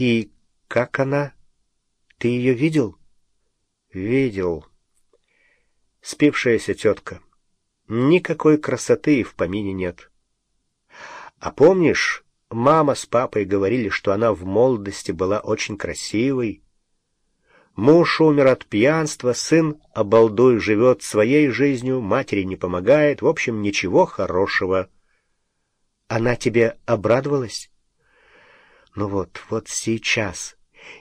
И как она? Ты ее видел? Видел. Спившаяся тетка. Никакой красоты в помине нет. А помнишь, мама с папой говорили, что она в молодости была очень красивой? Муж умер от пьянства, сын, обалдуй, живет своей жизнью, матери не помогает, в общем, ничего хорошего. Она тебе обрадовалась? Ну вот, вот сейчас...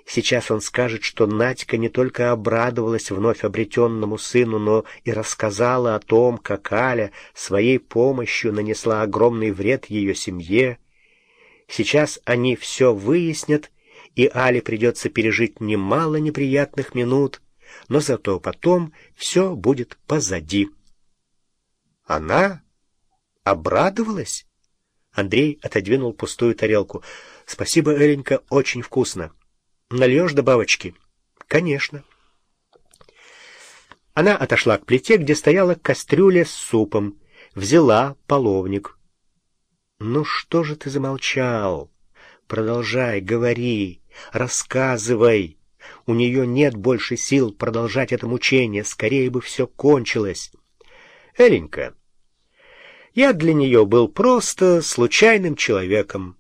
Сейчас он скажет, что Надька не только обрадовалась вновь обретенному сыну, но и рассказала о том, как Аля своей помощью нанесла огромный вред ее семье. Сейчас они все выяснят, и Але придется пережить немало неприятных минут, но зато потом все будет позади. Она обрадовалась? Андрей отодвинул пустую тарелку. «Спасибо, Эленька, очень вкусно». Нальешь добавочки? Конечно. Она отошла к плите, где стояла кастрюля с супом, взяла половник. Ну что же ты замолчал? Продолжай, говори, рассказывай. У нее нет больше сил продолжать это мучение, скорее бы все кончилось. Эленька, я для нее был просто случайным человеком.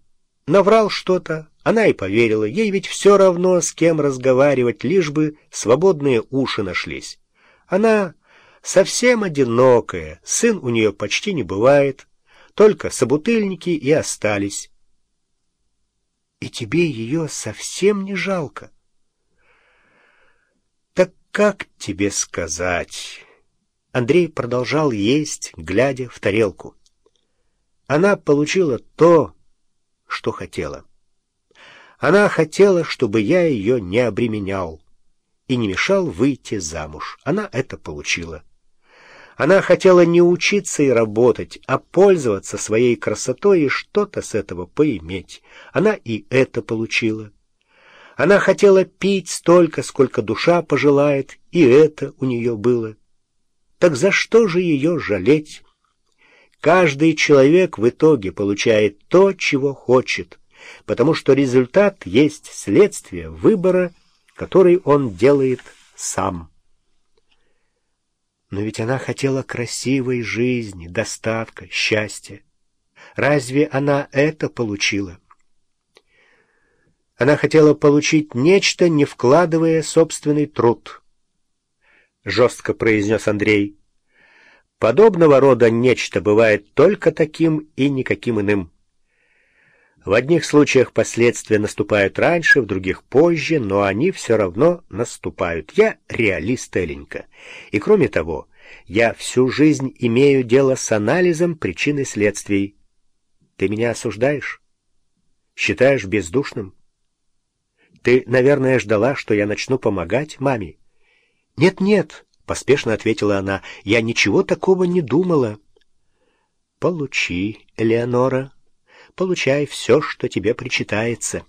Наврал что-то, она и поверила, ей ведь все равно, с кем разговаривать, лишь бы свободные уши нашлись. Она совсем одинокая, сын у нее почти не бывает, только собутыльники и остались. И тебе ее совсем не жалко? Так как тебе сказать? Андрей продолжал есть, глядя в тарелку. Она получила то, что хотела. Она хотела, чтобы я ее не обременял и не мешал выйти замуж. Она это получила. Она хотела не учиться и работать, а пользоваться своей красотой и что-то с этого поиметь. Она и это получила. Она хотела пить столько, сколько душа пожелает, и это у нее было. Так за что же ее жалеть? Каждый человек в итоге получает то, чего хочет, потому что результат есть следствие выбора, который он делает сам. Но ведь она хотела красивой жизни, достатка, счастья. Разве она это получила? Она хотела получить нечто, не вкладывая собственный труд. Жестко произнес Андрей. Подобного рода нечто бывает только таким и никаким иным. В одних случаях последствия наступают раньше, в других позже, но они все равно наступают. Я реалист, Эленька. И кроме того, я всю жизнь имею дело с анализом причин и следствий. Ты меня осуждаешь? Считаешь бездушным? Ты, наверное, ждала, что я начну помогать маме? Нет-нет, поспешно ответила она, я ничего такого не думала. Получи, Элеонора, получай все, что тебе причитается.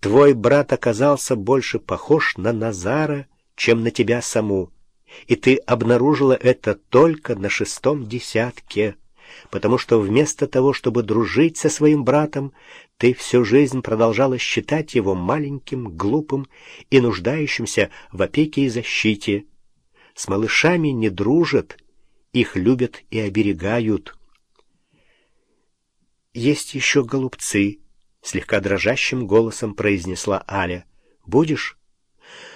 Твой брат оказался больше похож на Назара, чем на тебя саму, и ты обнаружила это только на шестом десятке, потому что вместо того, чтобы дружить со своим братом, ты всю жизнь продолжала считать его маленьким, глупым и нуждающимся в опеке и защите. С малышами не дружат, их любят и оберегают». «Есть еще голубцы», — слегка дрожащим голосом произнесла Аля. «Будешь?»